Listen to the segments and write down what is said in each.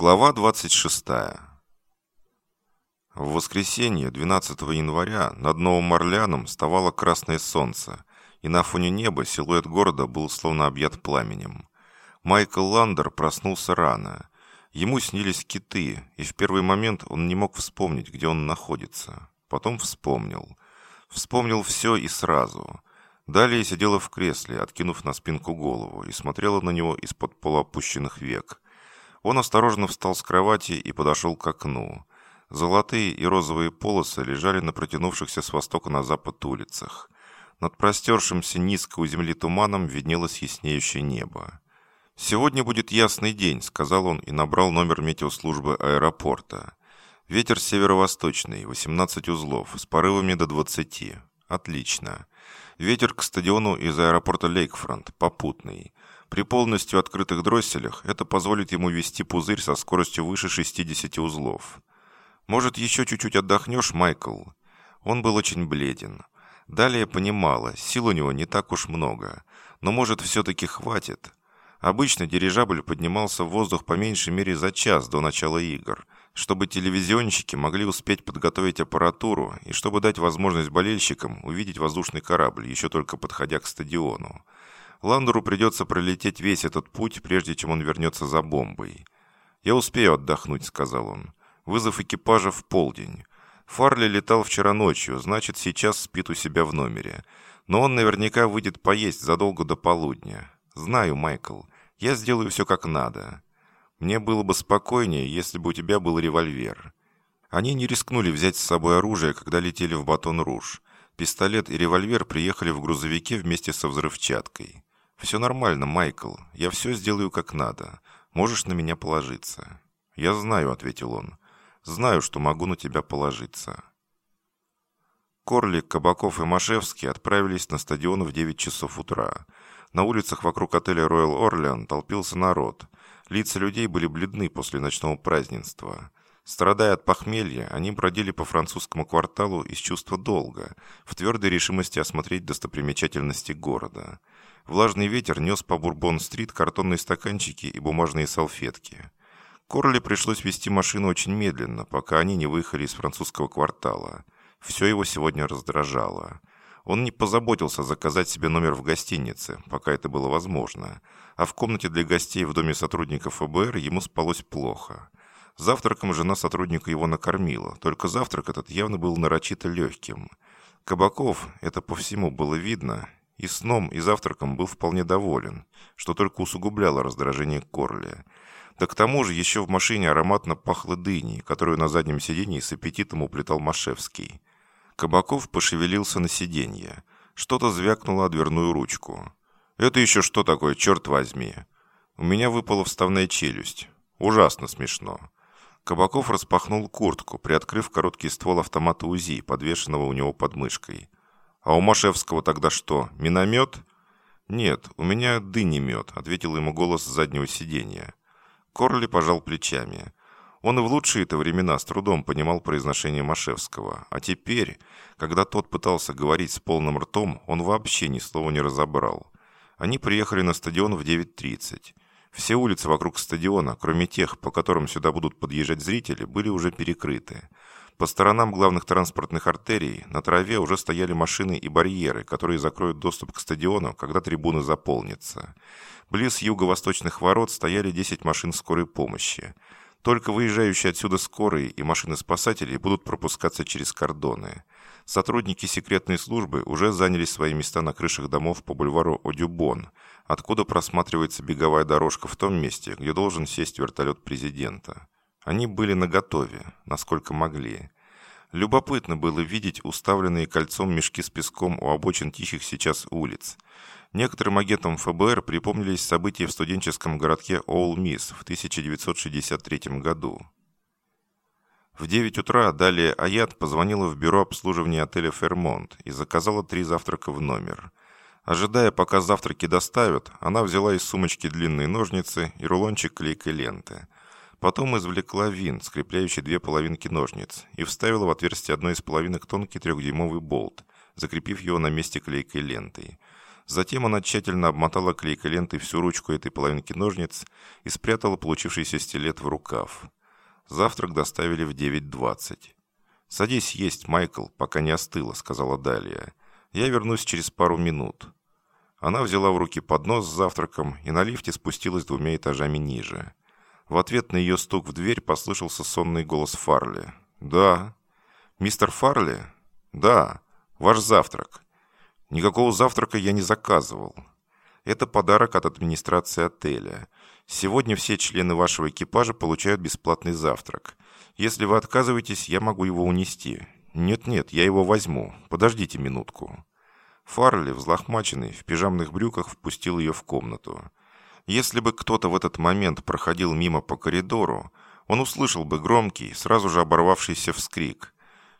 Глава 26. В воскресенье, 12 января, над Новым Орлеаном вставало красное солнце, и на фоне неба силуэт города был словно объят пламенем. Майкл Ландер проснулся рано. Ему снились киты, и в первый момент он не мог вспомнить, где он находится. Потом вспомнил. Вспомнил все и сразу. Далее сидела в кресле, откинув на спинку голову, и смотрела на него из-под полуопущенных век – он осторожно встал с кровати и подошел к окну. Золотые и розовые полосы лежали на протянувшихся с востока на запад улицах. Над простершимся низко у земли туманом виднелось яснеющее небо. «Сегодня будет ясный день», — сказал он и набрал номер метеослужбы аэропорта. «Ветер северо-восточный, 18 узлов, с порывами до 20. Отлично. Ветер к стадиону из аэропорта Лейкфронт, попутный. При полностью открытых дросселях это позволит ему вести пузырь со скоростью выше 60 узлов. Может, еще чуть-чуть отдохнешь, Майкл? Он был очень бледен. Далее понимала, сил у него не так уж много. Но может, все-таки хватит. Обычно дирижабль поднимался в воздух по меньшей мере за час до начала игр, чтобы телевизионщики могли успеть подготовить аппаратуру и чтобы дать возможность болельщикам увидеть воздушный корабль, еще только подходя к стадиону. Ландеру придется пролететь весь этот путь, прежде чем он вернется за бомбой. «Я успею отдохнуть», — сказал он. «Вызов экипажа в полдень. Фарли летал вчера ночью, значит, сейчас спит у себя в номере. Но он наверняка выйдет поесть задолго до полудня. Знаю, Майкл, я сделаю все как надо. Мне было бы спокойнее, если бы у тебя был револьвер». Они не рискнули взять с собой оружие, когда летели в Батон-Руж. Пистолет и револьвер приехали в грузовике вместе со взрывчаткой. «Все нормально, Майкл. Я все сделаю как надо. Можешь на меня положиться». «Я знаю», — ответил он. «Знаю, что могу на тебя положиться». Корли, Кабаков и Машевский отправились на стадион в 9 часов утра. На улицах вокруг отеля Royal Орлеан толпился народ. Лица людей были бледны после ночного празднества. Страдая от похмелья, они бродили по французскому кварталу из чувства долга, в твердой решимости осмотреть достопримечательности города. Влажный ветер нес по Бурбон-стрит картонные стаканчики и бумажные салфетки. Корли пришлось вести машину очень медленно, пока они не выехали из французского квартала. Все его сегодня раздражало. Он не позаботился заказать себе номер в гостинице, пока это было возможно. А в комнате для гостей в доме сотрудников ФБР ему спалось плохо. Завтраком жена сотрудника его накормила, только завтрак этот явно был нарочито легким. Кабаков, это по всему было видно, и сном, и завтраком был вполне доволен, что только усугубляло раздражение Корли. Да к тому же еще в машине ароматно пахло дыней, которую на заднем сиденье с аппетитом уплетал Машевский. Кабаков пошевелился на сиденье. Что-то звякнуло о дверную ручку. «Это еще что такое, черт возьми?» У меня выпала вставная челюсть. Ужасно смешно. Кабаков распахнул куртку, приоткрыв короткий ствол автомата УЗИ, подвешенного у него под мышкой. «А у Машевского тогда что, миномет?» «Нет, у меня дынемет», — ответил ему голос с заднего сиденья. Корли пожал плечами. Он и в лучшие-то времена с трудом понимал произношение Машевского, а теперь, когда тот пытался говорить с полным ртом, он вообще ни слова не разобрал. Они приехали на стадион в 9.30. Все улицы вокруг стадиона, кроме тех, по которым сюда будут подъезжать зрители, были уже перекрыты. По сторонам главных транспортных артерий на траве уже стояли машины и барьеры, которые закроют доступ к стадиону, когда трибуны заполнятся. Близ юго-восточных ворот стояли 10 машин скорой помощи. Только выезжающие отсюда скорые и машины спасателей будут пропускаться через кордоны. Сотрудники секретной службы уже заняли свои места на крышах домов по бульвару Одюбон, откуда просматривается беговая дорожка в том месте, где должен сесть вертолет президента. Они были наготове, насколько могли. Любопытно было видеть уставленные кольцом мешки с песком у обочин тихих сейчас улиц. Некоторым агентам ФБР припомнились события в студенческом городке Оул-Мисс в 1963 году. В 9 утра далее Аят позвонила в бюро обслуживания отеля «Фермонт» и заказала три завтрака в номер. Ожидая, пока завтраки доставят, она взяла из сумочки длинные ножницы и рулончик клейкой ленты – Потом извлекла винт, скрепляющий две половинки ножниц, и вставила в отверстие одной из половинок тонкий трехдюймовый болт, закрепив его на месте клейкой лентой. Затем она тщательно обмотала клейкой лентой всю ручку этой половинки ножниц и спрятала получившийся стилет в рукав. Завтрак доставили в 9.20. «Садись есть, Майкл, пока не остыло», — сказала Далия. «Я вернусь через пару минут». Она взяла в руки поднос с завтраком и на лифте спустилась двумя этажами ниже. В ответ на ее стук в дверь послышался сонный голос Фарли. «Да». «Мистер Фарли?» «Да. Ваш завтрак». «Никакого завтрака я не заказывал. Это подарок от администрации отеля. Сегодня все члены вашего экипажа получают бесплатный завтрак. Если вы отказываетесь, я могу его унести. Нет-нет, я его возьму. Подождите минутку». Фарли, взлохмаченный, в пижамных брюках, впустил ее в комнату. Если бы кто-то в этот момент проходил мимо по коридору, он услышал бы громкий, сразу же оборвавшийся вскрик.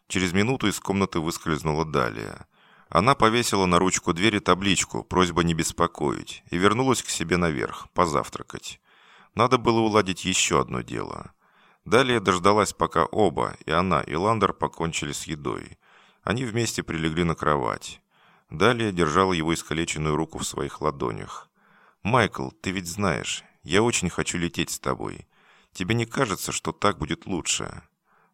Через минуту из комнаты выскользнула Далия. Она повесила на ручку двери табличку «Просьба не беспокоить» и вернулась к себе наверх, позавтракать. Надо было уладить еще одно дело. Далее дождалась, пока оба, и она, и Ландер, покончили с едой. Они вместе прилегли на кровать. Далее держала его искалеченную руку в своих ладонях. «Майкл, ты ведь знаешь, я очень хочу лететь с тобой. Тебе не кажется, что так будет лучше?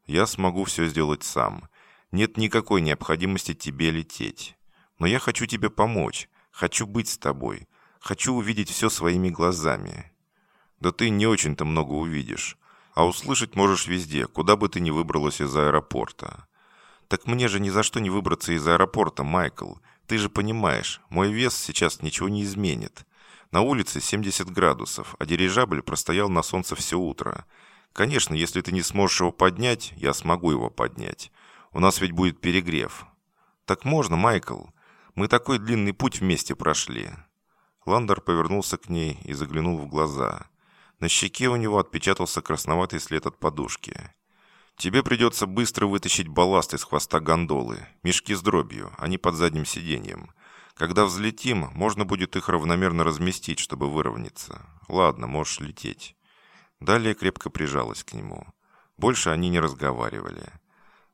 Я смогу все сделать сам. Нет никакой необходимости тебе лететь. Но я хочу тебе помочь. Хочу быть с тобой. Хочу увидеть все своими глазами. Да ты не очень-то много увидишь. А услышать можешь везде, куда бы ты ни выбралась из аэропорта. Так мне же ни за что не выбраться из аэропорта, Майкл. Ты же понимаешь, мой вес сейчас ничего не изменит. На улице 70 градусов, а дирижабль простоял на солнце все утро. Конечно, если ты не сможешь его поднять, я смогу его поднять. У нас ведь будет перегрев. Так можно, Майкл? Мы такой длинный путь вместе прошли. Ландер повернулся к ней и заглянул в глаза. На щеке у него отпечатался красноватый след от подушки. «Тебе придется быстро вытащить балласт из хвоста гондолы, мешки с дробью, они под задним сиденьем. Когда взлетим, можно будет их равномерно разместить, чтобы выровняться. Ладно, можешь лететь». Далее крепко прижалась к нему. Больше они не разговаривали.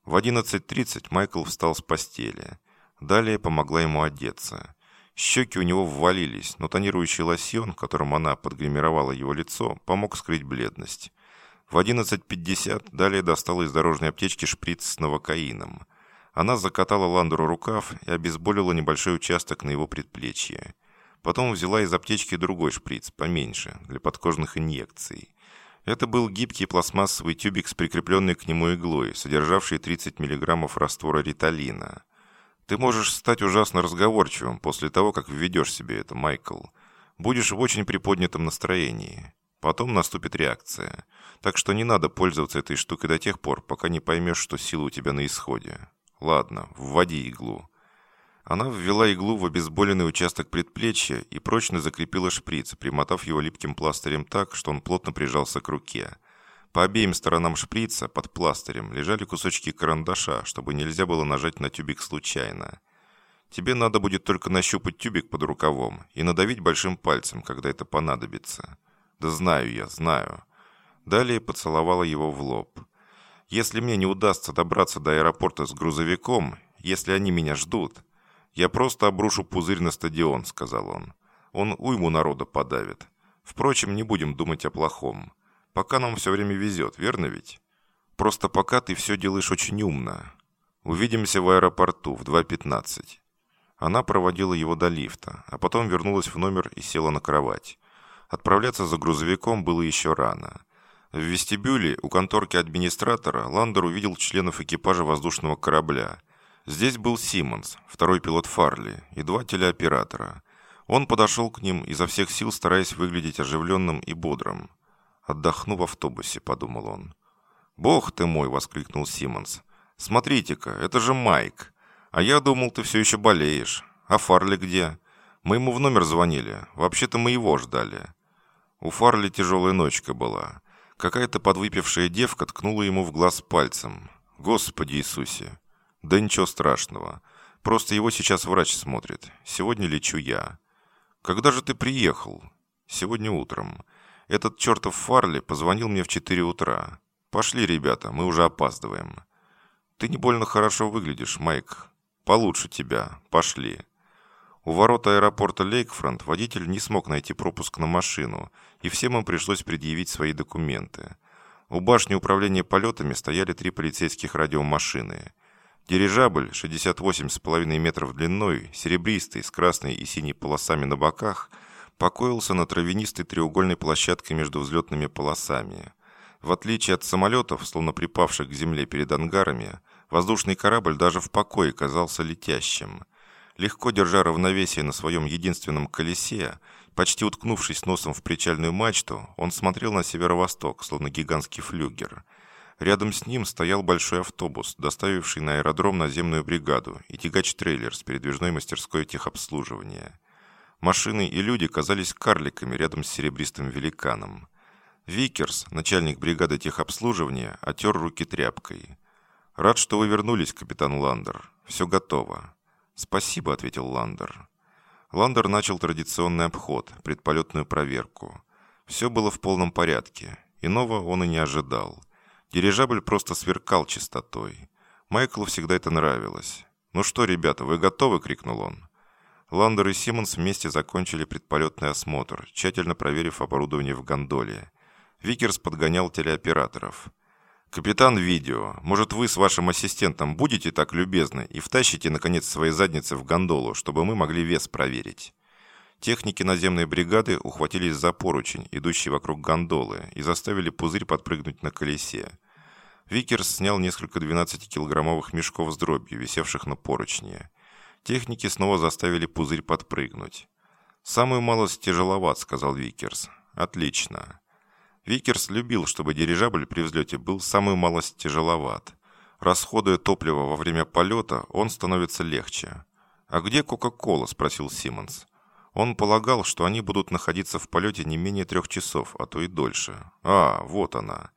В 11.30 Майкл встал с постели. Далее помогла ему одеться. Щеки у него ввалились, но тонирующий лосьон, которым она подгримировала его лицо, помог скрыть бледность. В 11.50 далее достала из дорожной аптечки шприц с новокаином. Она закатала Ландеру рукав и обезболила небольшой участок на его предплечье. Потом взяла из аптечки другой шприц, поменьше, для подкожных инъекций. Это был гибкий пластмассовый тюбик с прикрепленной к нему иглой, содержавший 30 мг раствора риталина. Ты можешь стать ужасно разговорчивым после того, как введешь себе это, Майкл. Будешь в очень приподнятом настроении. Потом наступит реакция. Так что не надо пользоваться этой штукой до тех пор, пока не поймешь, что сила у тебя на исходе. Ладно, вводи иглу. Она ввела иглу в обезболенный участок предплечья и прочно закрепила шприц, примотав его липким пластырем так, что он плотно прижался к руке. По обеим сторонам шприца, под пластырем, лежали кусочки карандаша, чтобы нельзя было нажать на тюбик случайно. Тебе надо будет только нащупать тюбик под рукавом и надавить большим пальцем, когда это понадобится. Да знаю я, знаю. Далее поцеловала его в лоб. Если мне не удастся добраться до аэропорта с грузовиком, если они меня ждут, «Я просто обрушу пузырь на стадион», — сказал он. «Он уйму народа подавит. Впрочем, не будем думать о плохом. Пока нам все время везет, верно ведь? Просто пока ты все делаешь очень умно. Увидимся в аэропорту в 2.15». Она проводила его до лифта, а потом вернулась в номер и села на кровать. Отправляться за грузовиком было еще рано. В вестибюле у конторки администратора Ландер увидел членов экипажа воздушного корабля – Здесь был Симмонс, второй пилот Фарли, и два телеоператора. Он подошел к ним, изо всех сил стараясь выглядеть оживленным и бодрым. «Отдохну в автобусе», — подумал он. «Бог ты мой!» — воскликнул Симмонс. «Смотрите-ка, это же Майк. А я думал, ты все еще болеешь. А Фарли где? Мы ему в номер звонили. Вообще-то мы его ждали». У Фарли тяжелая ночка была. Какая-то подвыпившая девка ткнула ему в глаз пальцем. «Господи Иисусе!» «Да ничего страшного. Просто его сейчас врач смотрит. Сегодня лечу я». «Когда же ты приехал?» «Сегодня утром. Этот чертов Фарли позвонил мне в 4 утра. Пошли, ребята, мы уже опаздываем». «Ты не больно хорошо выглядишь, Майк. Получше тебя. Пошли». У ворот аэропорта Лейкфронт водитель не смог найти пропуск на машину, и всем им пришлось предъявить свои документы. У башни управления полетами стояли три полицейских радиомашины. Дирижабль, 68,5 метров длиной, серебристый, с красной и синей полосами на боках, покоился на травянистой треугольной площадке между взлетными полосами. В отличие от самолетов, словно припавших к земле перед ангарами, воздушный корабль даже в покое казался летящим. Легко держа равновесие на своем единственном колесе, почти уткнувшись носом в причальную мачту, он смотрел на северо-восток, словно гигантский флюгер – Рядом с ним стоял большой автобус, доставивший на аэродром наземную бригаду и тягач-трейлер с передвижной мастерской техобслуживания. Машины и люди казались карликами рядом с серебристым великаном. Викерс, начальник бригады техобслуживания, отер руки тряпкой. «Рад, что вы вернулись, капитан Ландер. Все готово». «Спасибо», — ответил Ландер. Ландер начал традиционный обход, предполетную проверку. Все было в полном порядке. Иного он и не ожидал. Дирижабль просто сверкал чистотой. Майклу всегда это нравилось. «Ну что, ребята, вы готовы?» — крикнул он. Ландер и Симмонс вместе закончили предполетный осмотр, тщательно проверив оборудование в гондоле. Викерс подгонял телеоператоров. «Капитан видео, может вы с вашим ассистентом будете так любезны и втащите, наконец, свои задницы в гондолу, чтобы мы могли вес проверить?» Техники наземной бригады ухватились за поручень, идущий вокруг гондолы, и заставили пузырь подпрыгнуть на колесе. Викерс снял несколько 12-килограммовых мешков с дробью, висевших на поручне. Техники снова заставили пузырь подпрыгнуть. «Самую малость тяжеловат», — сказал Викерс. «Отлично». Викерс любил, чтобы дирижабль при взлете был самую малость тяжеловат. Расходуя топливо во время полета, он становится легче. «А где Кока-Кола?» – спросил Симмонс. Он полагал, что они будут находиться в полете не менее трех часов, а то и дольше. «А, вот она».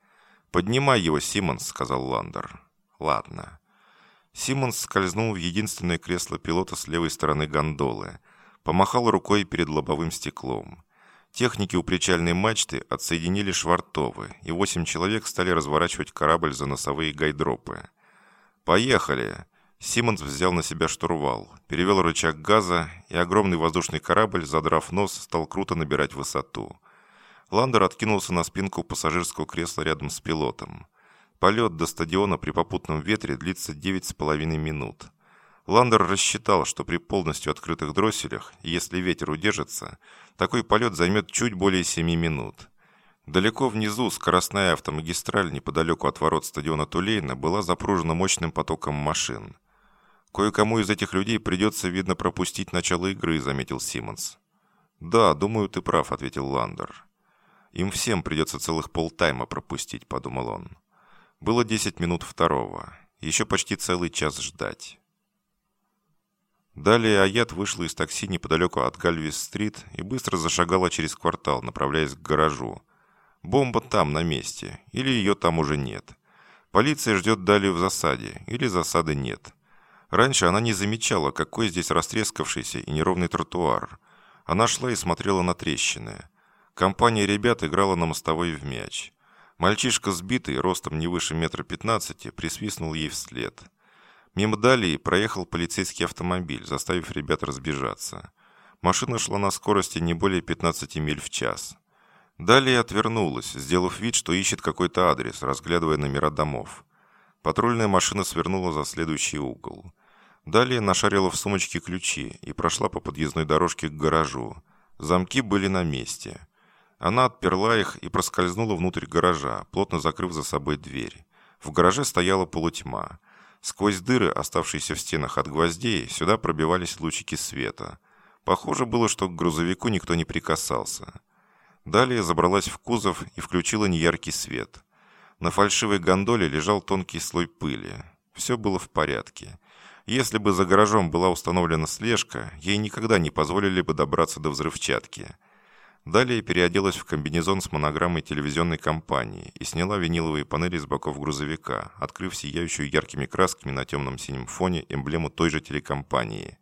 «Поднимай его, Симмонс», — сказал Ландер. «Ладно». Симмонс скользнул в единственное кресло пилота с левой стороны гондолы. Помахал рукой перед лобовым стеклом. Техники у причальной мачты отсоединили швартовы, и восемь человек стали разворачивать корабль за носовые гайдропы. «Поехали!» Симмонс взял на себя штурвал, перевел рычаг газа, и огромный воздушный корабль, задрав нос, стал круто набирать высоту. Ландер откинулся на спинку пассажирского кресла рядом с пилотом. Полет до стадиона при попутном ветре длится 9,5 минут. Ландер рассчитал, что при полностью открытых дросселях, если ветер удержится, такой полет займет чуть более 7 минут. Далеко внизу скоростная автомагистраль неподалеку от ворот стадиона Тулейна была запружена мощным потоком машин. «Кое-кому из этих людей придется, видно, пропустить начало игры», — заметил Симмонс. «Да, думаю, ты прав», — ответил Ландер. Им всем придется целых полтайма пропустить, подумал он. Было 10 минут второго. Еще почти целый час ждать. Далее Аят вышла из такси неподалеку от Гальвис-стрит и быстро зашагала через квартал, направляясь к гаражу. Бомба там, на месте, или ее там уже нет. Полиция ждет далее в засаде, или засады нет. Раньше она не замечала, какой здесь растрескавшийся и неровный тротуар. Она шла и смотрела на трещины. Компания ребят играла на мостовой в мяч. Мальчишка сбитый, ростом не выше метра пятнадцати, присвистнул ей вслед. Мимо Далии проехал полицейский автомобиль, заставив ребят разбежаться. Машина шла на скорости не более 15 миль в час. Далее отвернулась, сделав вид, что ищет какой-то адрес, разглядывая номера домов. Патрульная машина свернула за следующий угол. Далее нашарила в сумочке ключи и прошла по подъездной дорожке к гаражу. Замки были на месте. Она отперла их и проскользнула внутрь гаража, плотно закрыв за собой дверь. В гараже стояла полутьма. Сквозь дыры, оставшиеся в стенах от гвоздей, сюда пробивались лучики света. Похоже было, что к грузовику никто не прикасался. Далее забралась в кузов и включила неяркий свет. На фальшивой гондоле лежал тонкий слой пыли. Все было в порядке. Если бы за гаражом была установлена слежка, ей никогда не позволили бы добраться до взрывчатки. Далее переоделась в комбинезон с монограммой телевизионной компании и сняла виниловые панели с боков грузовика, открыв сияющую яркими красками на темном синем фоне эмблему той же телекомпании.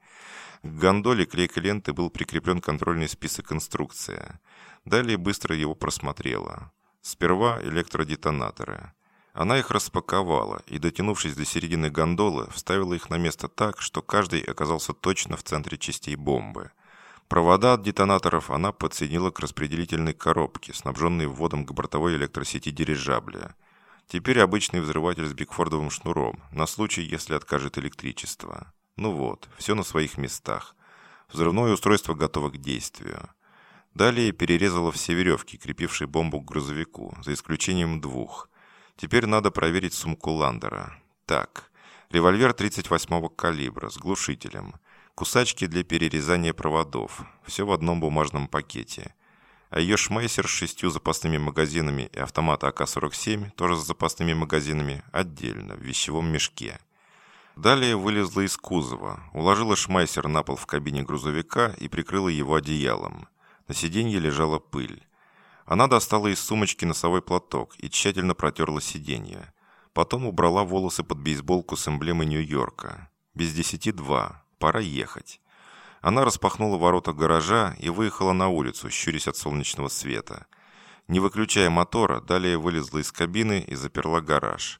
К гондоле клейкой ленты был прикреплен контрольный список инструкция. Далее быстро его просмотрела. Сперва электродетонаторы. Она их распаковала и, дотянувшись до середины гондолы, вставила их на место так, что каждый оказался точно в центре частей бомбы. Провода от детонаторов она подсоединила к распределительной коробке, снабженной вводом к бортовой электросети дирижабля. Теперь обычный взрыватель с бигфордовым шнуром, на случай, если откажет электричество. Ну вот, все на своих местах. Взрывное устройство готово к действию. Далее перерезала все веревки, крепившие бомбу к грузовику, за исключением двух – Теперь надо проверить сумку Ландера. Так, револьвер 38-го калибра с глушителем. Кусачки для перерезания проводов. Все в одном бумажном пакете. А ее шмайсер с шестью запасными магазинами и автомат АК-47, тоже с запасными магазинами, отдельно, в вещевом мешке. Далее вылезла из кузова, уложила шмайсер на пол в кабине грузовика и прикрыла его одеялом. На сиденье лежала пыль. Она достала из сумочки носовой платок и тщательно протерла сиденье. Потом убрала волосы под бейсболку с эмблемой Нью-Йорка. Без десяти два. Пора ехать. Она распахнула ворота гаража и выехала на улицу, щурясь от солнечного света. Не выключая мотора, далее вылезла из кабины и заперла гараж.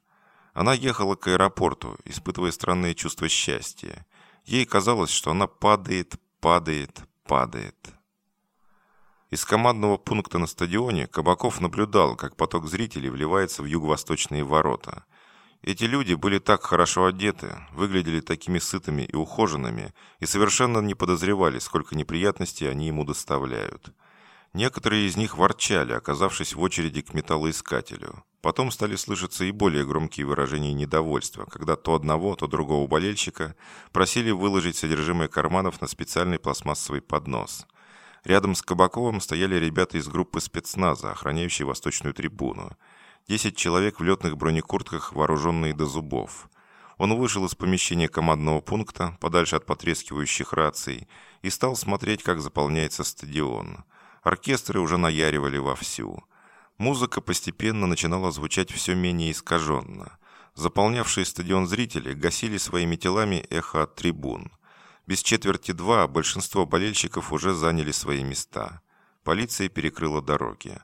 Она ехала к аэропорту, испытывая странное чувство счастья. Ей казалось, что она падает, падает, падает. Из командного пункта на стадионе Кабаков наблюдал, как поток зрителей вливается в юго-восточные ворота. Эти люди были так хорошо одеты, выглядели такими сытыми и ухоженными и совершенно не подозревали, сколько неприятностей они ему доставляют. Некоторые из них ворчали, оказавшись в очереди к металлоискателю. Потом стали слышаться и более громкие выражения недовольства, когда то одного, то другого болельщика просили выложить содержимое карманов на специальный пластмассовый поднос – Рядом с Кабаковым стояли ребята из группы спецназа, охраняющие восточную трибуну. Десять человек в летных бронекуртках, вооруженные до зубов. Он вышел из помещения командного пункта, подальше от потрескивающих раций, и стал смотреть, как заполняется стадион. Оркестры уже наяривали вовсю. Музыка постепенно начинала звучать все менее искаженно. Заполнявшие стадион зрители гасили своими телами эхо от трибун – без четверти два большинство болельщиков уже заняли свои места. Полиция перекрыла дороги.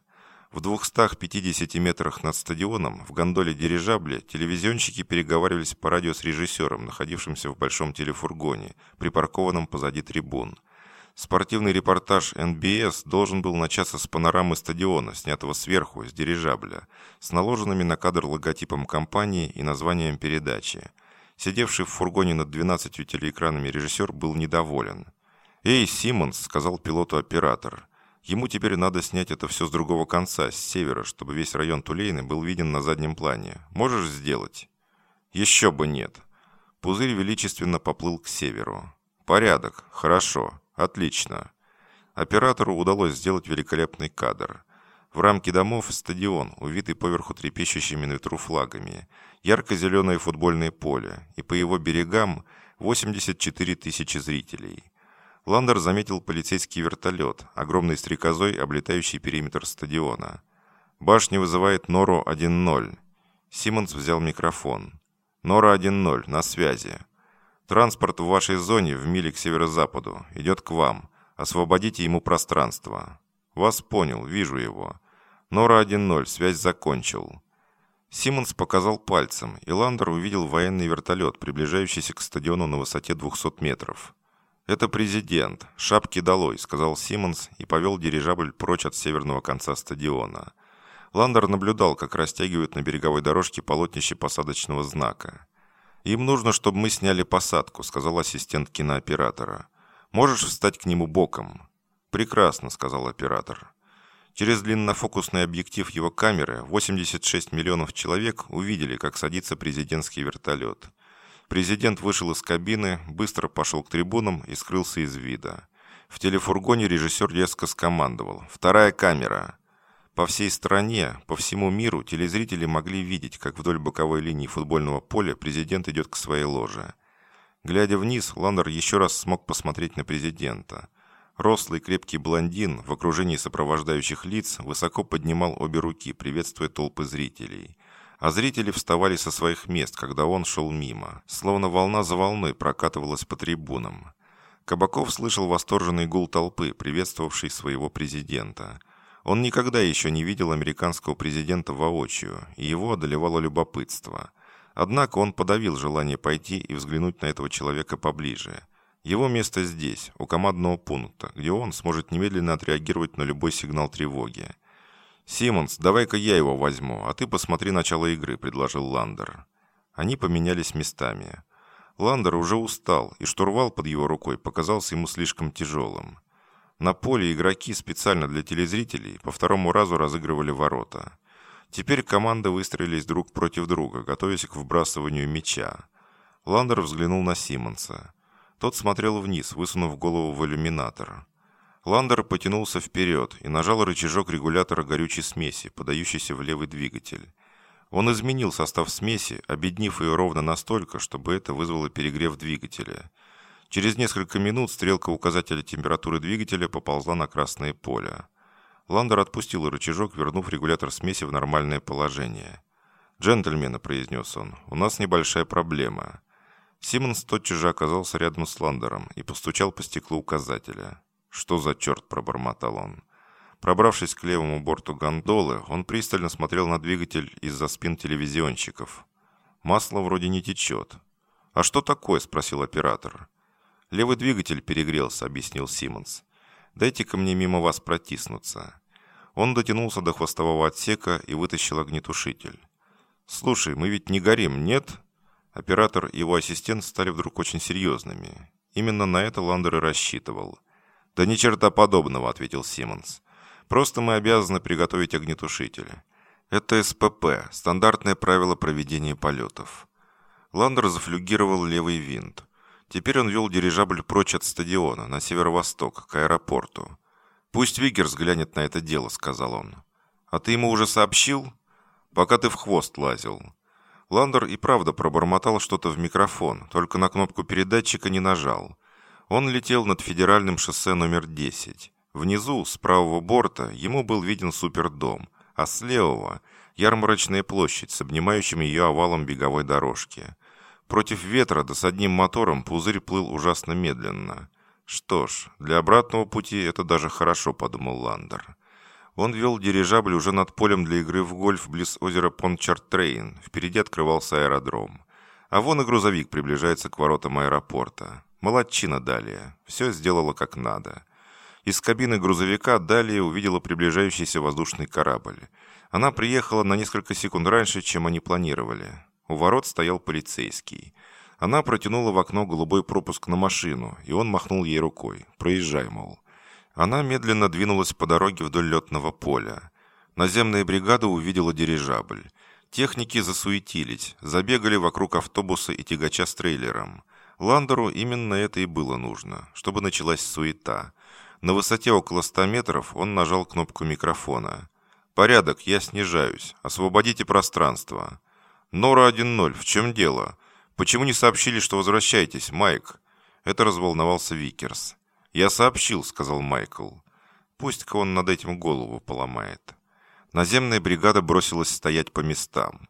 В 250 метрах над стадионом в гондоле дирижабля телевизионщики переговаривались по радио с режиссером, находившимся в большом телефургоне, припаркованном позади трибун. Спортивный репортаж НБС должен был начаться с панорамы стадиона, снятого сверху, с дирижабля, с наложенными на кадр логотипом компании и названием передачи – Сидевший в фургоне над 12 телеэкранами режиссер был недоволен. «Эй, Симмонс», — сказал пилоту оператор, — «ему теперь надо снять это все с другого конца, с севера, чтобы весь район Тулейны был виден на заднем плане. Можешь сделать?» «Еще бы нет». Пузырь величественно поплыл к северу. «Порядок. Хорошо. Отлично». Оператору удалось сделать великолепный кадр. В рамке домов стадион, увитый поверху трепещущими на ветру флагами, ярко-зеленое футбольное поле, и по его берегам 84 тысячи зрителей. Ландер заметил полицейский вертолет, огромной стрекозой, облетающий периметр стадиона. Башня вызывает Нору 1-0. Симмонс взял микрофон. Нора 1-0, на связи. Транспорт в вашей зоне в миле к северо-западу. Идет к вам. Освободите ему пространство. «Вас понял, вижу его. Нора 1-0, связь закончил». Симмонс показал пальцем, и Ландер увидел военный вертолет, приближающийся к стадиону на высоте 200 метров. «Это президент. Шапки долой», — сказал Симмонс и повел дирижабль прочь от северного конца стадиона. Ландер наблюдал, как растягивают на береговой дорожке полотнище посадочного знака. «Им нужно, чтобы мы сняли посадку», — сказал ассистент кинооператора. «Можешь встать к нему боком?» «Прекрасно», — сказал оператор. Через длиннофокусный объектив его камеры 86 миллионов человек увидели, как садится президентский вертолет. Президент вышел из кабины, быстро пошел к трибунам и скрылся из вида. В телефургоне режиссер резко скомандовал «Вторая камера!». По всей стране, по всему миру телезрители могли видеть, как вдоль боковой линии футбольного поля президент идет к своей ложе. Глядя вниз, Ландер еще раз смог посмотреть на президента – Рослый крепкий блондин в окружении сопровождающих лиц высоко поднимал обе руки, приветствуя толпы зрителей. А зрители вставали со своих мест, когда он шел мимо. Словно волна за волной прокатывалась по трибунам. Кабаков слышал восторженный гул толпы, приветствовавший своего президента. Он никогда еще не видел американского президента воочию, и его одолевало любопытство. Однако он подавил желание пойти и взглянуть на этого человека поближе. Его место здесь, у командного пункта, где он сможет немедленно отреагировать на любой сигнал тревоги. «Симмонс, давай-ка я его возьму, а ты посмотри начало игры», — предложил Ландер. Они поменялись местами. Ландер уже устал, и штурвал под его рукой показался ему слишком тяжелым. На поле игроки специально для телезрителей по второму разу разыгрывали ворота. Теперь команды выстроились друг против друга, готовясь к вбрасыванию мяча. Ландер взглянул на Симмонса. Тот смотрел вниз, высунув голову в иллюминатор. Ландер потянулся вперед и нажал рычажок регулятора горючей смеси, подающейся в левый двигатель. Он изменил состав смеси, обеднив ее ровно настолько, чтобы это вызвало перегрев двигателя. Через несколько минут стрелка указателя температуры двигателя поползла на красное поле. Ландер отпустил рычажок, вернув регулятор смеси в нормальное положение. «Джентльмены», — произнес он, — «у нас небольшая проблема». Симмонс тотчас же оказался рядом с Ландером и постучал по стеклу указателя. «Что за черт?» — пробормотал он. Пробравшись к левому борту гондолы, он пристально смотрел на двигатель из-за спин телевизионщиков. «Масло вроде не течет». «А что такое?» — спросил оператор. «Левый двигатель перегрелся», — объяснил Симмонс. «Дайте-ка мне мимо вас протиснуться». Он дотянулся до хвостового отсека и вытащил огнетушитель. «Слушай, мы ведь не горим, нет?» Оператор и его ассистент стали вдруг очень серьезными. Именно на это Ландер и рассчитывал. «Да ни черта подобного», — ответил Симмонс. «Просто мы обязаны приготовить огнетушители. Это СПП, стандартное правило проведения полетов». Ландер зафлюгировал левый винт. Теперь он вел дирижабль прочь от стадиона, на северо-восток, к аэропорту. «Пусть Виггерс глянет на это дело», — сказал он. «А ты ему уже сообщил?» «Пока ты в хвост лазил». Ландер и правда пробормотал что-то в микрофон, только на кнопку передатчика не нажал. Он летел над федеральным шоссе номер 10. Внизу, с правого борта, ему был виден супердом, а с левого – ярмарочная площадь с обнимающим ее овалом беговой дорожки. Против ветра да с одним мотором пузырь плыл ужасно медленно. Что ж, для обратного пути это даже хорошо, подумал Ландер. Он вел дирижабль уже над полем для игры в гольф близ озера Пончартрейн. Впереди открывался аэродром. А вон и грузовик приближается к воротам аэропорта. Молодчина Далия. Все сделала как надо. Из кабины грузовика Далия увидела приближающийся воздушный корабль. Она приехала на несколько секунд раньше, чем они планировали. У ворот стоял полицейский. Она протянула в окно голубой пропуск на машину, и он махнул ей рукой. «Проезжай, мол». Она медленно двинулась по дороге вдоль летного поля. Наземная бригада увидела дирижабль. Техники засуетились, забегали вокруг автобуса и тягача с трейлером. Ландеру именно это и было нужно, чтобы началась суета. На высоте около 100 метров он нажал кнопку микрофона. «Порядок, я снижаюсь. Освободите пространство». «Нора 1-0, в чем дело? Почему не сообщили, что возвращаетесь, Майк?» Это разволновался Викерс. «Я сообщил», — сказал Майкл. «Пусть-ка он над этим голову поломает». Наземная бригада бросилась стоять по местам.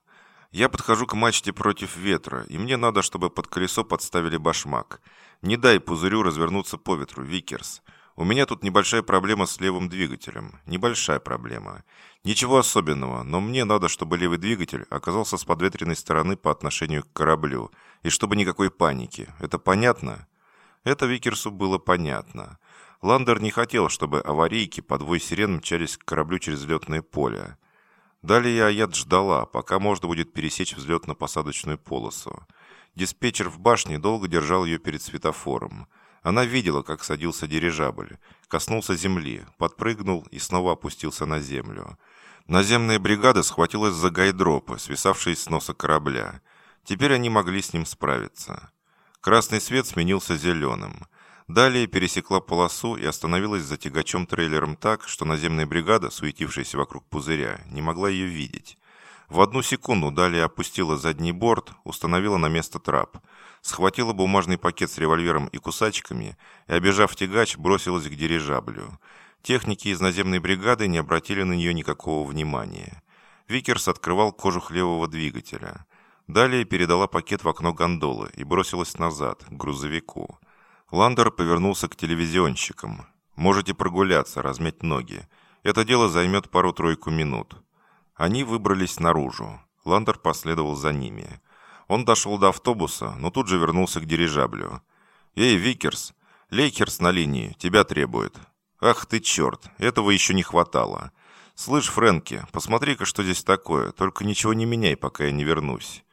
Я подхожу к мачте против ветра, и мне надо, чтобы под колесо подставили башмак. Не дай пузырю развернуться по ветру, Викерс. У меня тут небольшая проблема с левым двигателем. Небольшая проблема. Ничего особенного, но мне надо, чтобы левый двигатель оказался с подветренной стороны по отношению к кораблю, и чтобы никакой паники. Это понятно? Это Викерсу было понятно. Ландер не хотел, чтобы аварийки под вой сирен мчались к кораблю через взлетное поле. Далиа Айад ждала, пока можно будет пересечь взлетно-посадочную полосу. Диспетчер в башне долго держал ее перед светофором. Она видела, как садился дирижабль, коснулся земли, подпрыгнул и снова опустился на землю. Наземная бригада схватилась за гайдропы, свисавшие с носа корабля. Теперь они могли с ним справиться. Красный свет сменился зеленым. Далее пересекла полосу и остановилась за тягачом-трейлером так, что наземная бригада, суетившаяся вокруг пузыря, не могла ее видеть. В одну секунду Далиа опустила задний борт, установила на место трап – схватила бумажный пакет с револьвером и кусачками и, обежав тягач, бросилась к дирижаблю. Техники из наземной бригады не обратили на нее никакого внимания. Викерс открывал кожух левого двигателя. Далиа передала пакет в окно гондолы и бросилась назад, к грузовику. Ландер повернулся к телевизионщикам. «Можете прогуляться, размять ноги. Это дело займет пару-тройку минут. Они выбрались наружу. Ландер последовал за ними. Он дошел до автобуса, но тут же вернулся к дирижаблю. «Эй, Викерс, Лейкхерст на линии, тебя требует». «Ах ты черт, этого еще не хватало. Слышь, Фрэнки, посмотри-ка, что здесь такое, только ничего не меняй, пока я не вернусь».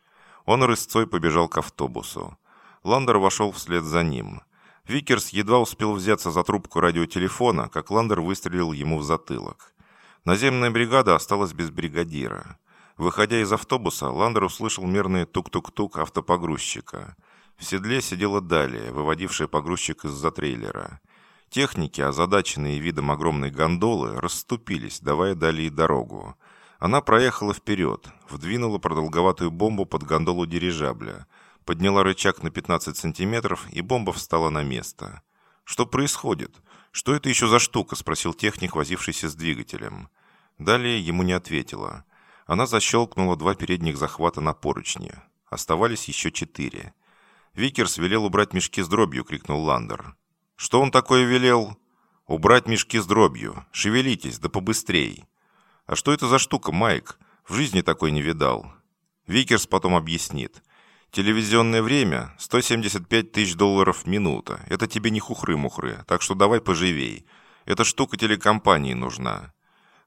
Он рысцой побежал к автобусу. Ландер вошел вслед за ним. Викерс едва успел взяться за трубку радиотелефона, как Ландер выстрелил ему в затылок. Наземная бригада осталась без бригадира. Выходя из автобуса, Ландер услышал мерный тук-тук-тук автопогрузчика. В седле сидела Далия, выводившая погрузчик из-за трейлера. Техники, озадаченные видом огромной гондолы, расступились, давая Далии дорогу. Она проехала вперед, вдвинула продолговатую бомбу под гондолу дирижабля, подняла рычаг на 15 сантиметров, и бомба встала на место. «Что происходит? Что это еще за штука?» – спросил техник, возившийся с двигателем. Далия ему не ответила. Она защелкнула два передних захвата на поручне. Оставались еще четыре. «Викерс велел убрать мешки с дробью!» — крикнул Ландер. «Что он такое велел?» «Убрать мешки с дробью! Шевелитесь, да побыстрей!» «А что это за штука, Майк? В жизни такой не видал!» Викерс потом объяснит. «Телевизионное время — 175 тысяч долларов минута. Это тебе не хухры-мухры, так что давай поживей. Эта штука телекомпании нужна.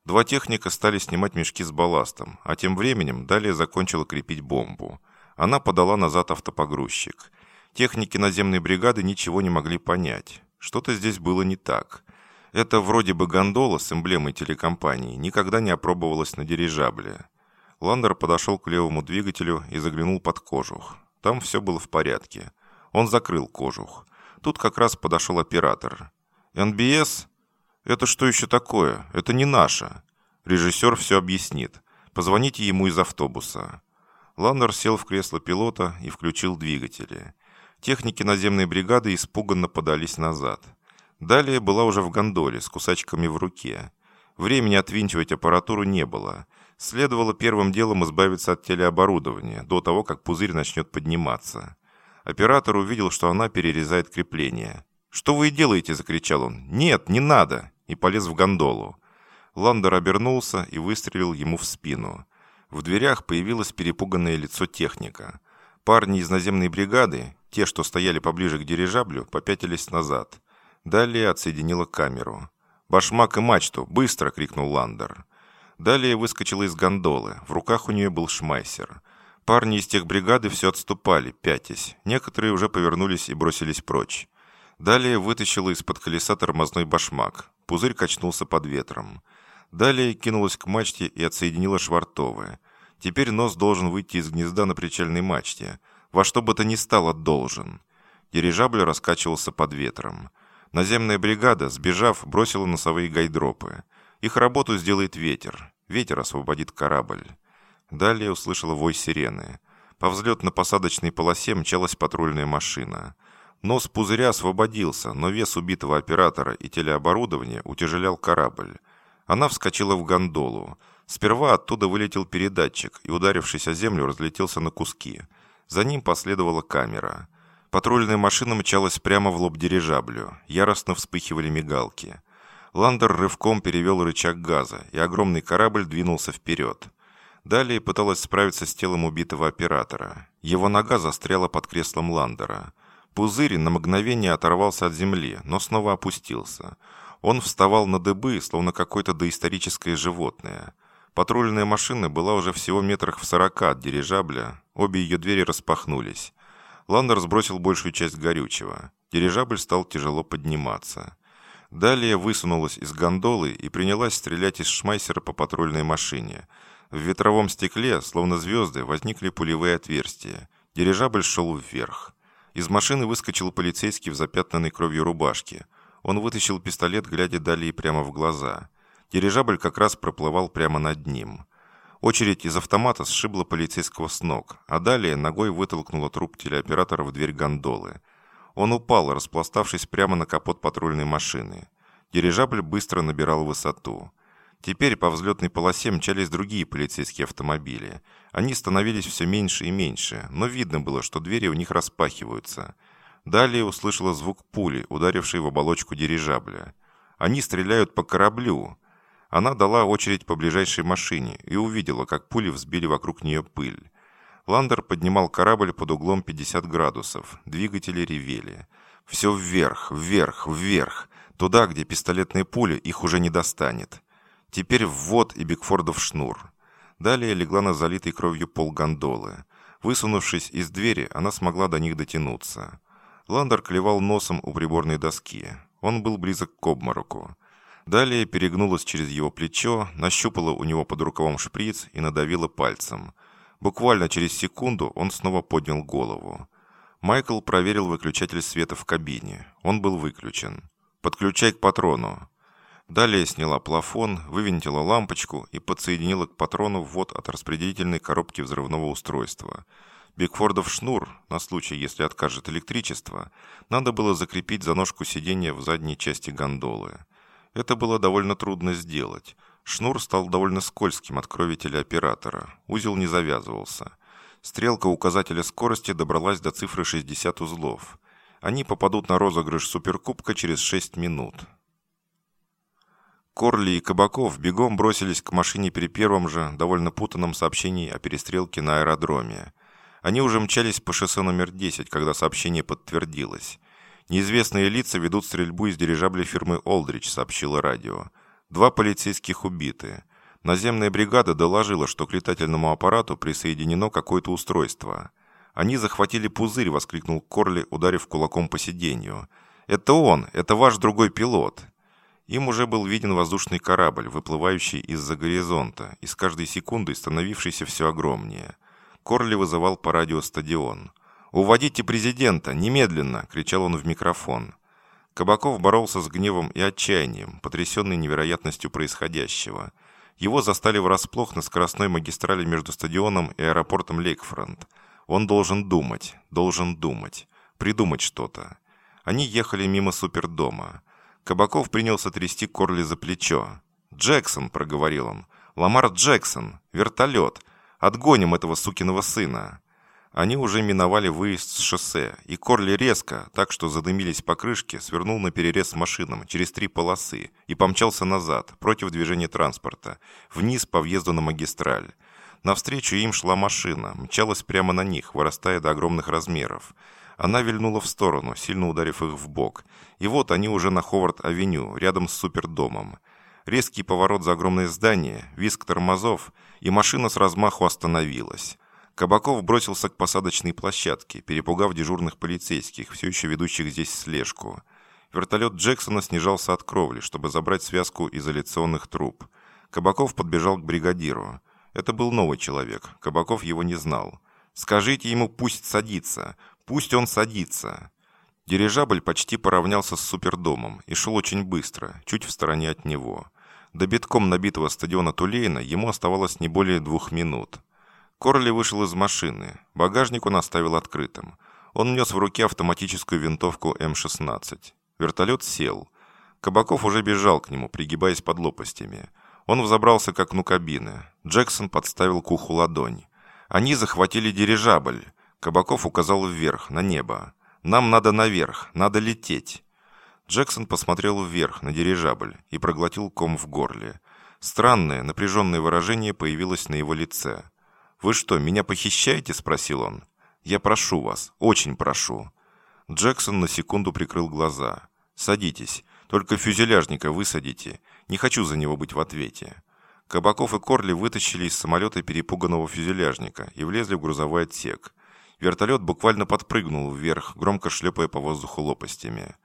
Два техника стали снимать мешки с балластом, а тем временем Далия закончила крепить бомбу. Она подала назад автопогрузчик. Техники наземной бригады ничего не могли понять. Что-то здесь было не так. Это вроде бы гондола с эмблемой телекомпании никогда не опробовалась на дирижабле. Ландер подошел к левому двигателю и заглянул под кожух. Там все было в порядке. Он закрыл кожух. Тут как раз подошел оператор. «НБС?» «Это что еще такое? Это не наше». Режиссер все объяснит. Позвоните ему из автобуса. Ландер сел в кресло пилота и включил двигатели. Техники наземной бригады испуганно подались назад. Далее была уже в гондоле с кусачками в руке. Времени отвинчивать аппаратуру не было. Следовало первым делом избавиться от телеоборудования, до того, как пузырь начнет подниматься. Оператор увидел, что она перерезает крепление. «Что вы делаете?» – закричал он. «Нет, не надо!» и полез в гондолу. Ландер обернулся и выстрелил ему в спину. В дверях появилось перепуганное лицо техника. Парни из наземной бригады, те, что стояли поближе к дирижаблю, попятились назад. Далее отсоединила камеру. «Башмак и мачту! Быстро!» — крикнул Ландер. Далее выскочила из гондолы. В руках у нее был шмайсер. Парни из тех бригады все отступали, пятясь. Некоторые уже повернулись и бросились прочь. Далее вытащила из-под колеса тормозной башмак. Пузырь качнулся под ветром. Далее кинулась к мачте и отсоединила швартовые. Теперь нос должен выйти из гнезда на причальной мачте. Во что бы то ни стало должен. Дирижабль раскачивался под ветром. Наземная бригада, сбежав, бросила носовые гайдропы. Их работу сделает ветер. Ветер освободит корабль. Далее услышала вой сирены. По взлетно-посадочной полосе мчалась патрульная машина. Нос пузыря освободился, но вес убитого оператора и телеоборудования утяжелял корабль. Она вскочила в гондолу. Сперва оттуда вылетел передатчик и, ударившись о землю, разлетелся на куски. За ним последовала камера. Патрульная машина мчалась прямо в лоб дирижаблю. Яростно вспыхивали мигалки. Ландер рывком перевел рычаг газа, и огромный корабль двинулся вперед. Далее пыталась справиться с телом убитого оператора. Его нога застряла под креслом Ландера. Пузырь на мгновение оторвался от земли, но снова опустился. Он вставал на дыбы, словно какое-то доисторическое животное. Патрульная машина была уже всего метрах в сорока от дирижабля. Обе ее двери распахнулись. Ландер сбросил большую часть горючего. Дирижабль стал тяжело подниматься. Далее высунулась из гондолы и принялась стрелять из шмайсера по патрульной машине. В ветровом стекле, словно звезды, возникли пулевые отверстия. Дирижабль шел вверх. Из машины выскочил полицейский в запятнанной кровью рубашке. Он вытащил пистолет, глядя далее прямо в глаза. Дирижабль как раз проплывал прямо над ним. Очередь из автомата сшибла полицейского с ног, а далее ногой вытолкнула труп телеоператора в дверь гондолы. Он упал, распластавшись прямо на капот патрульной машины. Дирижабль быстро набирал высоту. Теперь по взлетной полосе мчались другие полицейские автомобили. Они становились все меньше и меньше, но видно было, что двери у них распахиваются. Далее услышала звук пули, ударившей в оболочку дирижабля. Они стреляют по кораблю. Она дала очередь по ближайшей машине и увидела, как пули взбили вокруг нее пыль. Ландер поднимал корабль под углом 50 градусов. Двигатели ревели. Все вверх, вверх, вверх. Туда, где пистолетные пули их уже не достанет. Теперь ввод и Бигфордов шнур. Далее легла на залитый кровью пол гондолы. Высунувшись из двери, она смогла до них дотянуться. Ландер клевал носом у приборной доски. Он был близок к обмороку. Далее перегнулась через его плечо, нащупала у него под рукавом шприц и надавила пальцем. Буквально через секунду он снова поднял голову. Майкл проверил выключатель света в кабине. Он был выключен. «Подключай к патрону». Далее сняла плафон, вывинтила лампочку и подсоединила к патрону ввод от распределительной коробки взрывного устройства. Бигфордов шнур, на случай, если откажет электричество, надо было закрепить за ножку сиденья в задней части гондолы. Это было довольно трудно сделать. Шнур стал довольно скользким от крови телеоператора. Узел не завязывался. Стрелка указателя скорости добралась до цифры 60 узлов. Они попадут на розыгрыш суперкубка через 6 минут. Корли и Кабаков бегом бросились к машине при первом же, довольно путанном сообщении о перестрелке на аэродроме. Они уже мчались по шоссе номер 10, когда сообщение подтвердилось. «Неизвестные лица ведут стрельбу из дирижабля фирмы «Олдрич», — сообщило радио. «Два полицейских убиты. Наземная бригада доложила, что к летательному аппарату присоединено какое-то устройство. Они захватили пузырь», — воскликнул Корли, ударив кулаком по сиденью. «Это он! Это ваш другой пилот!» Им уже был виден воздушный корабль, выплывающий из-за горизонта, и с каждой секундой становившийся все огромнее. Корли вызывал по радио стадион. «Уводите президента! Немедленно!» – кричал он в микрофон. Кабаков боролся с гневом и отчаянием, потрясенный невероятностью происходящего. Его застали врасплох на скоростной магистрали между стадионом и аэропортом Лейкфронт. Он должен думать, должен думать, придумать что-то. Они ехали мимо супердома. Кабаков принялся трясти Корли за плечо. «Джексон», — проговорил он. «Ламар Джексон! Вертолет! Отгоним этого сукиного сына!» Они уже миновали выезд с шоссе, и Корли резко, так что задымились покрышки, свернул на перерез машинам через три полосы и помчался назад, против движения транспорта, вниз по въезду на магистраль. Навстречу им шла машина, мчалась прямо на них, вырастая до огромных размеров. Она вильнула в сторону, сильно ударив их в бок. И вот они уже на Ховард-авеню, рядом с супердомом. Резкий поворот за огромное здание, визг тормозов, и машина с размаху остановилась. Кабаков бросился к посадочной площадке, перепугав дежурных полицейских, все еще ведущих здесь слежку. Вертолет Джексона снижался от кровли, чтобы забрать связку изоляционных труб. Кабаков подбежал к бригадиру. Это был новый человек. Кабаков его не знал. «Скажите ему, пусть садится. Пусть он садится. Дирижабль почти поравнялся с супердомом и шел очень быстро, чуть в стороне от него. До битком набитого стадиона Тулейна ему оставалось не более двух минут. Корли вышел из машины. Багажник он оставил открытым. Он нес в руке автоматическую винтовку М-16. Вертолет сел. Кабаков уже бежал к нему, пригибаясь под лопастями. Он взобрался к окну кабины. Джексон подставил к уху ладонь. Они захватили дирижабль. Кабаков указал вверх, на небо. «Нам надо наверх, надо лететь». Джексон посмотрел вверх, на дирижабль, и проглотил ком в горле. Странное, напряженное выражение появилось на его лице. «Вы что, меня похищаете?» – спросил он. «Я прошу вас, очень прошу». Джексон на секунду прикрыл глаза. «Садитесь, только фюзеляжника высадите. Не хочу за него быть в ответе». Кабаков и Корли вытащили из самолета перепуганного фюзеляжника и влезли в грузовой отсек. Вертолет буквально подпрыгнул вверх, громко шлепая по воздуху лопастями.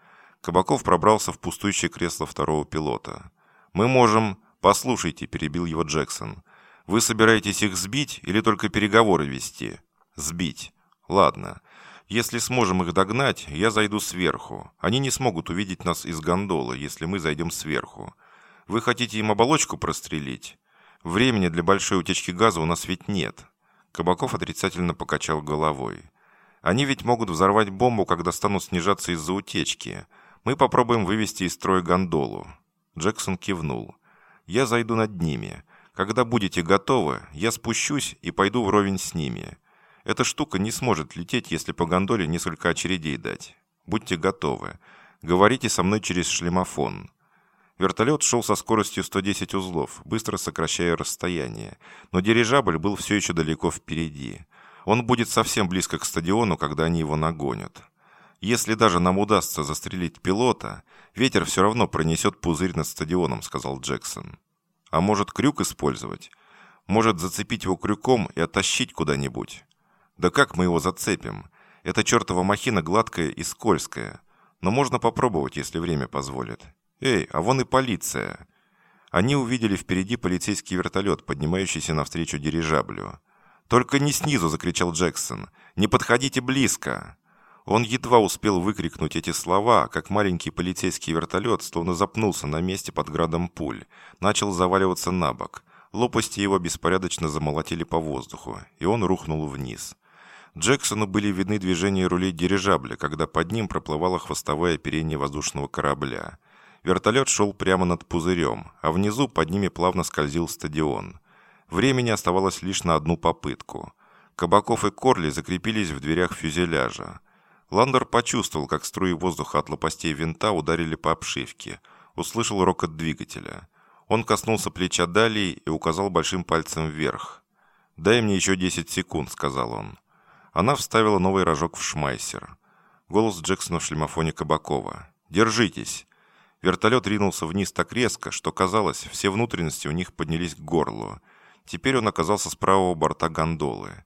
Кабаков пробрался в пустующее кресло второго пилота. «Мы можем...» «Послушайте», — перебил его Джексон. «Вы собираетесь их сбить или только переговоры вести?» «Сбить. Ладно. Если сможем их догнать, я зайду сверху. Они не смогут увидеть нас из гондолы, если мы зайдем сверху. Вы хотите им оболочку прострелить? Времени для большой утечки газа у нас ведь нет. Кабаков отрицательно покачал головой. «Они ведь могут взорвать бомбу, когда станут снижаться из-за утечки. Мы попробуем вывести из строя гондолу». Джексон кивнул. «Я зайду над ними. Когда будете готовы, я спущусь и пойду вровень с ними. Эта штука не сможет лететь, если по гондоле несколько очередей дать. Будьте готовы. Говорите со мной через шлемофон». Вертолет шел со скоростью 110 узлов, быстро сокращая расстояние, но дирижабль был все еще далеко впереди. Он будет совсем близко к стадиону, когда они его нагонят. Если даже нам удастся застрелить пилота, ветер все равно пронесет пузырь над стадионом, сказал Джексон. А может крюк использовать? Может зацепить его крюком и оттащить куда-нибудь? Да как мы его зацепим? Эта чертова махина гладкая и скользкая. Но можно попробовать, если время позволит. Эй, а вон и полиция. Они увидели впереди полицейский вертолет, поднимающийся навстречу дирижаблю. «Только не снизу!» – закричал Джексон. «Не подходите близко!» Он едва успел выкрикнуть эти слова, как маленький полицейский вертолет словно запнулся на месте под градом пуль, начал заваливаться на бок. Лопасти его беспорядочно замолотили по воздуху, и он рухнул вниз. Джексону были видны движения рулей дирижабля, когда под ним проплывало хвостовое оперение воздушного корабля. Вертолет шел прямо над пузырем, а внизу под ними плавно скользил стадион. Времени оставалось лишь на одну попытку. Кабаков и Корли закрепились в дверях фюзеляжа. Ландер почувствовал, как струи воздуха от лопастей винта ударили по обшивке. Услышал рокот двигателя. Он коснулся плеча Далии и указал большим пальцем вверх. «Дай мне еще 10 секунд», — сказал он. Она вставила новый рожок в шмайсер. Голос Джексона в шлемофоне Кабакова. «Держитесь!» Вертолет ринулся вниз так резко, что, казалось, все внутренности у них поднялись к горлу. Теперь он оказался с правого борта гондолы.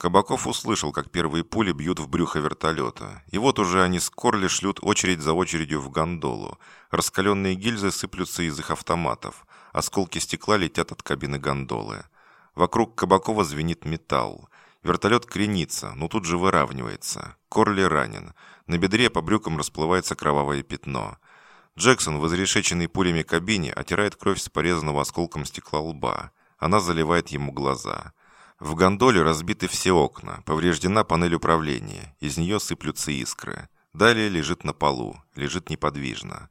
Кабаков услышал, как первые пули бьют в брюхо вертолета. И вот уже они с Корли шлют очередь за очередью в гондолу. Раскаленные гильзы сыплются из их автоматов. Осколки стекла летят от кабины гондолы. Вокруг Кабакова звенит металл. Вертолет кренится, но тут же выравнивается. Корли ранен. На бедре по брюкам расплывается кровавое пятно. Джексон в изрешеченной пулями кабине отирает кровь с порезанного осколком стекла лба. Она заливает ему глаза. В гондоле разбиты все окна, повреждена панель управления, из нее сыплются искры. Далее лежит на полу, лежит неподвижно.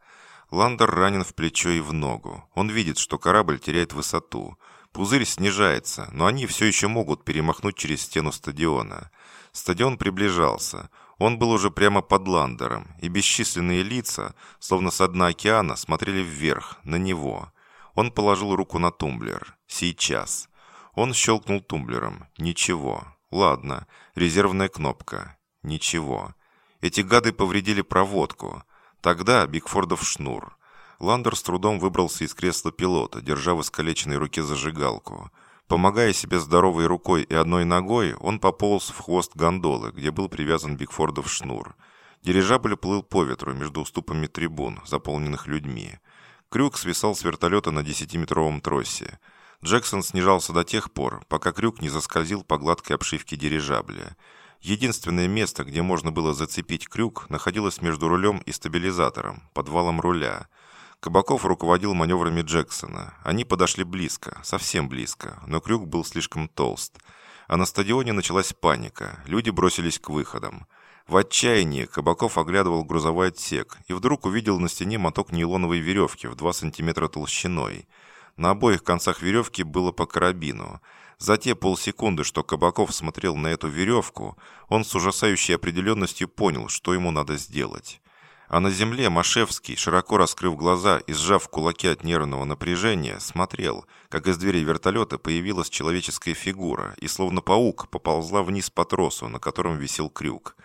Ландер ранен в плечо и в ногу. Он видит, что корабль теряет высоту. Пузырь снижается, но они все еще могут перемахнуть через стену стадиона. Стадион приближался. Он был уже прямо под Ландером, и бесчисленные лица, словно с дна океана, смотрели вверх, на него. Он положил руку на тумблер. Сейчас. Он щелкнул тумблером. Ничего. Ладно. Резервная кнопка. Ничего. Эти гады повредили проводку. Тогда Бигфордов шнур. Ландер с трудом выбрался из кресла пилота, держа в искалеченной руке зажигалку. Помогая себе здоровой рукой и одной ногой, он пополз в хвост гондолы, где был привязан Бигфордов шнур. Дирижабль плыл по ветру между уступами трибун, заполненных людьми. Крюк свисал с вертолета на десятиметровом тросе. Джексон снижался до тех пор, пока крюк не заскользил по гладкой обшивке дирижабля. Единственное место, где можно было зацепить крюк, находилось между рулем и стабилизатором, подвалом руля. Кабаков руководил маневрами Джексона. Они подошли близко, совсем близко, но крюк был слишком толст. А на стадионе началась паника. Люди бросились к выходам. В отчаянии Кабаков оглядывал грузовой отсек и вдруг увидел на стене моток нейлоновой веревки в 2 сантиметра толщиной – на обоих концах веревки было по карабину. За те полсекунды, что Кабаков смотрел на эту веревку, он с ужасающей определенностью понял, что ему надо сделать. А на земле Машевский, широко раскрыв глаза и сжав кулаки от нервного напряжения, смотрел, как из двери вертолета появилась человеческая фигура и, словно паук, поползла вниз по тросу, на котором висел крюк.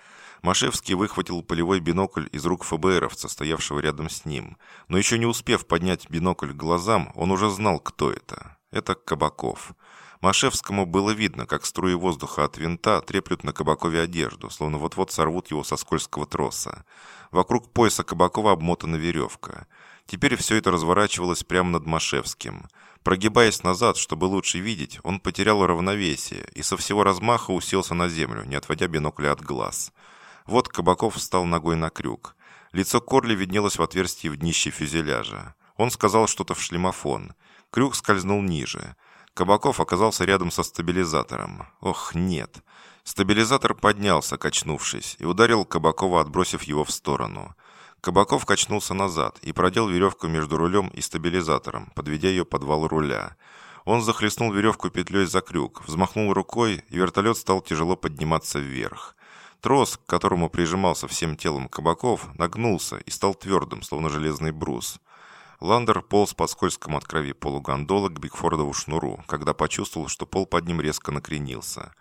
Машевский выхватил полевой бинокль из рук ФБРовца, стоявшего рядом с ним. Но еще не успев поднять бинокль к глазам, он уже знал, кто это. Это Кабаков. Машевскому было видно, как струи воздуха от винта треплют на Кабакове одежду, словно вот-вот сорвут его со скользкого троса. Вокруг пояса Кабакова обмотана веревка. Теперь все это разворачивалось прямо над Машевским. Прогибаясь назад, чтобы лучше видеть, он потерял равновесие и со всего размаха уселся на землю, не отводя бинокля от глаз. Вот Кабаков встал ногой на крюк. Лицо Корли виднелось в отверстии в днище фюзеляжа. Он сказал что-то в шлемофон. Крюк скользнул ниже. Кабаков оказался рядом со стабилизатором. Ох, нет. Стабилизатор поднялся, качнувшись, и ударил Кабакова, отбросив его в сторону. Кабаков качнулся назад и продел веревку между рулем и стабилизатором, подведя ее под вал руля. Он захлестнул веревку петлей за крюк, взмахнул рукой, и вертолет стал тяжело подниматься вверх. Трос, к которому прижимался всем телом Кабаков, нагнулся и стал твердым, словно железный брус. Ландер полз по скользкому от крови полу гондолы к Бигфордову шнуру, когда почувствовал, что пол под ним резко накренился.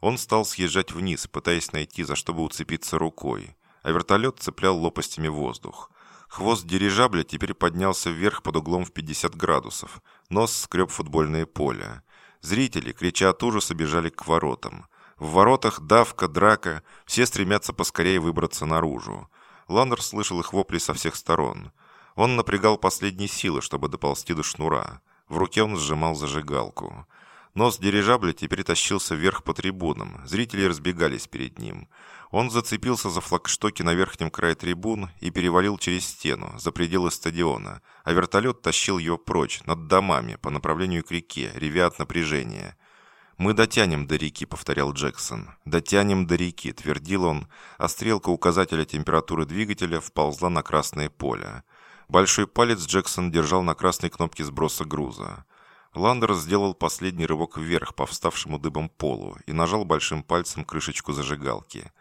Он стал съезжать вниз, пытаясь найти, за что бы уцепиться рукой, а вертолет цеплял лопастями воздух. Хвост дирижабля теперь поднялся вверх под углом в 50 градусов. Нос скреб футбольное поле. Зрители, крича от ужаса, бежали к воротам. В воротах давка, драка, все стремятся поскорее выбраться наружу. Ландер слышал их вопли со всех сторон. Он напрягал последние силы, чтобы доползти до шнура. В руке он сжимал зажигалку. Нос дирижабля теперь тащился вверх по трибунам. Зрители разбегались перед ним. Он зацепился за флагштоки на верхнем крае трибун и перевалил через стену, за пределы стадиона, а вертолет тащил его прочь, над домами, по направлению к реке, ревя от напряжения. «Мы дотянем до реки», — повторял Джексон. «Дотянем до реки», — твердил он, а стрелка указателя температуры двигателя вползла на красное поле. Большой палец Джексон держал на красной кнопке сброса груза. Ландер сделал последний рывок вверх по вставшему дыбом полу и нажал большим пальцем крышечку зажигалки.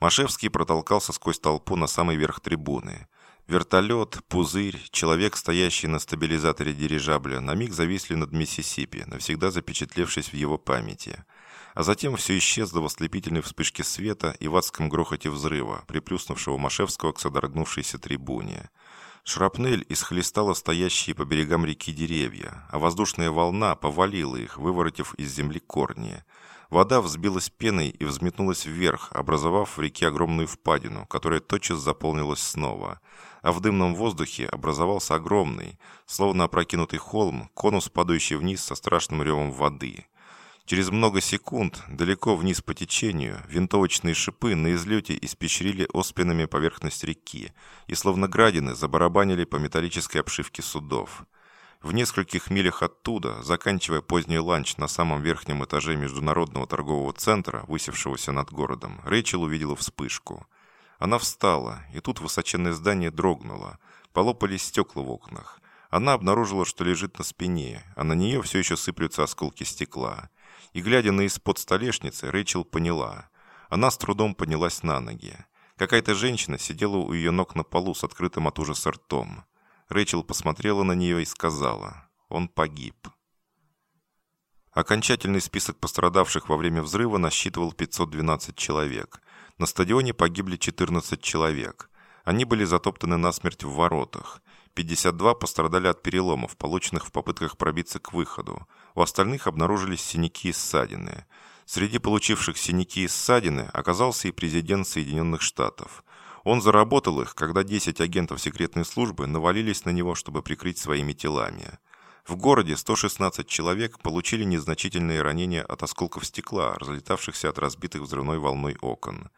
Машевский протолкался сквозь толпу на самый верх трибуны. Вертолет, пузырь, человек, стоящий на стабилизаторе дирижабля, на миг зависли над Миссисипи, навсегда запечатлевшись в его памяти. А затем все исчезло в ослепительной вспышке света и в адском грохоте взрыва, приплюснувшего Машевского к содрогнувшейся трибуне. Шрапнель исхлестала стоящие по берегам реки деревья, а воздушная волна повалила их, выворотив из земли корни. Вода взбилась пеной и взметнулась вверх, образовав в реке огромную впадину, которая тотчас заполнилась снова. А в дымном воздухе образовался огромный, словно опрокинутый холм, конус, падающий вниз со страшным ревом воды – Через много секунд, далеко вниз по течению, винтовочные шипы на излете испещрили оспинами поверхность реки и словно градины забарабанили по металлической обшивке судов. В нескольких милях оттуда, заканчивая поздний ланч на самом верхнем этаже Международного торгового центра, высевшегося над городом, Рэйчел увидела вспышку. Она встала, и тут высоченное здание дрогнуло. Полопались стекла в окнах. Она обнаружила, что лежит на спине, а на нее все еще сыплются осколки стекла и, глядя на из-под столешницы, Рэйчел поняла. Она с трудом поднялась на ноги. Какая-то женщина сидела у ее ног на полу с открытым от ужаса ртом. Рэйчел посмотрела на нее и сказала «Он погиб». Окончательный список пострадавших во время взрыва насчитывал 512 человек. На стадионе погибли 14 человек. Они были затоптаны насмерть в воротах. 52 пострадали от переломов, полученных в попытках пробиться к выходу. У остальных обнаружились синяки и ссадины. Среди получивших синяки и ссадины оказался и президент Соединенных Штатов. Он заработал их, когда 10 агентов секретной службы навалились на него, чтобы прикрыть своими телами. В городе 116 человек получили незначительные ранения от осколков стекла, разлетавшихся от разбитых взрывной волной окон.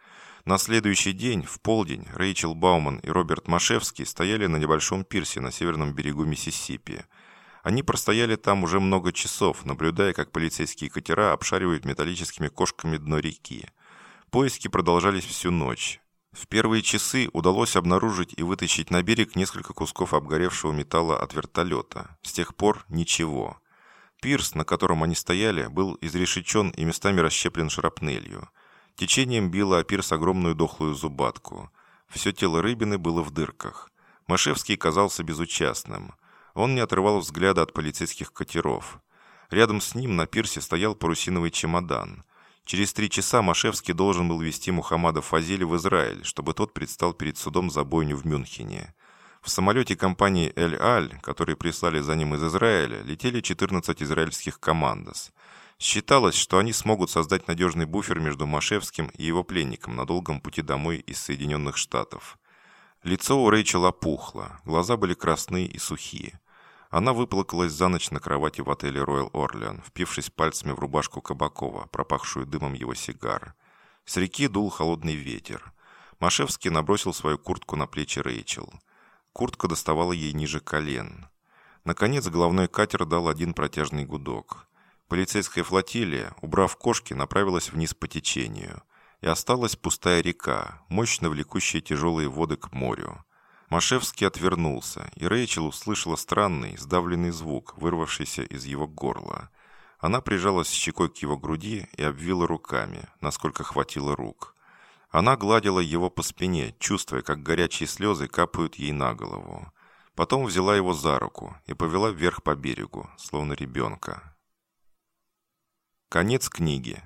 На следующий день, в полдень, Рэйчел Бауман и Роберт Машевский стояли на небольшом пирсе на северном берегу Миссисипи. Они простояли там уже много часов, наблюдая, как полицейские катера обшаривают металлическими кошками дно реки. Поиски продолжались всю ночь. В первые часы удалось обнаружить и вытащить на берег несколько кусков обгоревшего металла от вертолета. С тех пор ничего. Пирс, на котором они стояли, был изрешечен и местами расщеплен шрапнелью. Течением било о пирс огромную дохлую зубатку. Все тело рыбины было в дырках. Машевский казался безучастным. Он не отрывал взгляда от полицейских катеров. Рядом с ним на пирсе стоял парусиновый чемодан. Через три часа Машевский должен был вести Мухаммада Фазели в Израиль, чтобы тот предстал перед судом за бойню в Мюнхене. В самолете компании «Эль-Аль», который прислали за ним из Израиля, летели 14 израильских командос. Считалось, что они смогут создать надежный буфер между Машевским и его пленником на долгом пути домой из Соединенных Штатов. Лицо у Рэйчел опухло, глаза были красные и сухие. Она выплакалась за ночь на кровати в отеле Royal Орлеан, впившись пальцами в рубашку Кабакова, пропахшую дымом его сигар. С реки дул холодный ветер. Машевский набросил свою куртку на плечи Рэйчел. Куртка доставала ей ниже колен. Наконец головной катер дал один протяжный гудок. Полицейская флотилия, убрав кошки, направилась вниз по течению. И осталась пустая река, мощно влекущая тяжелые воды к морю. Машевский отвернулся, и Рэйчел услышала странный, сдавленный звук, вырвавшийся из его горла. Она прижалась щекой к его груди и обвила руками, насколько хватило рук. Она гладила его по спине, чувствуя, как горячие слезы капают ей на голову. Потом взяла его за руку и повела вверх по берегу, словно ребенка. Конец книги.